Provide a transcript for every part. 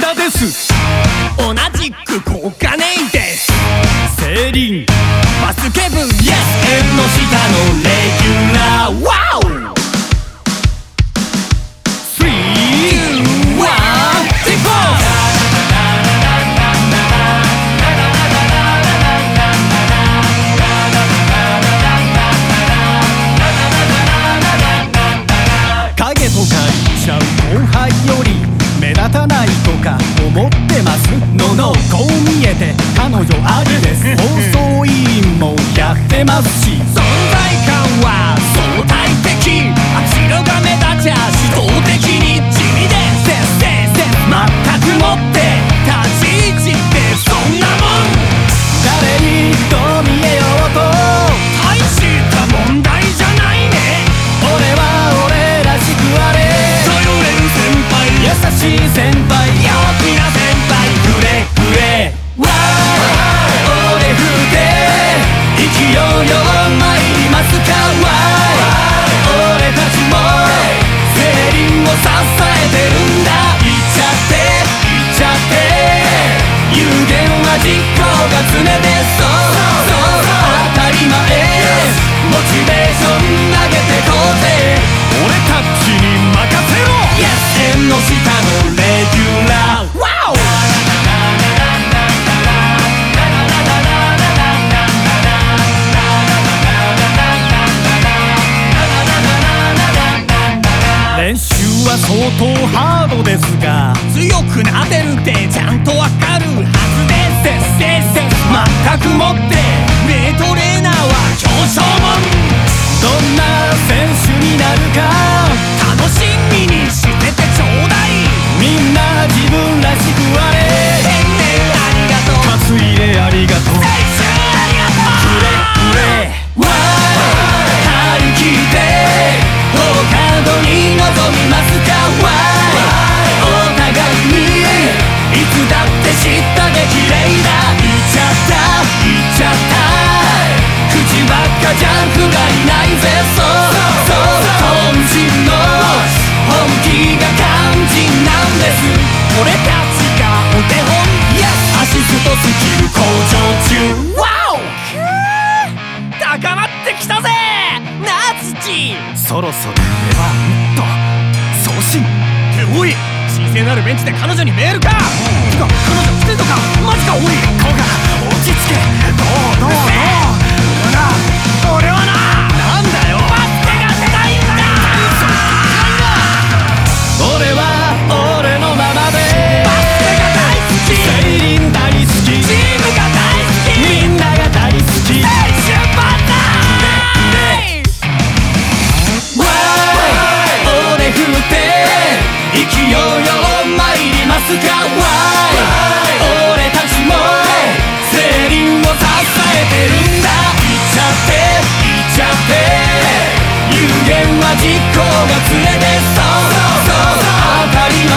田です。同じく小金井ですバスケ部。う見えて彼女ありです。放送委員もやってますし。存在感は相当ハードですが強くなってるってちゃんとわかるはずです。せっせっせ全くもって名トレーナーは表彰もどんな選手になるか。そろそろ寝ればもっと送信。っておい。神聖なるベンチで彼女にメールか。て彼女来てんのか？マジか。おい。顔が落ち着け。ずか俺たちも全員を支えてるんだ言っちゃって言っちゃって有限は実行が連れてそう当たり前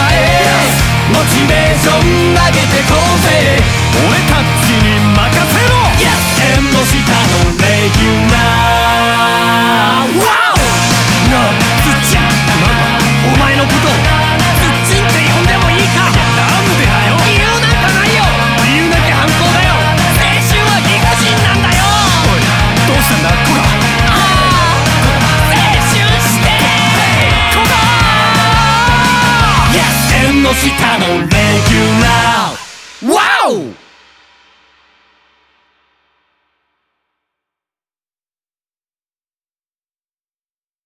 モチベーション上げてこうぜ俺たちに任せろ。逆転もしたのかの下のレギュラー WOW!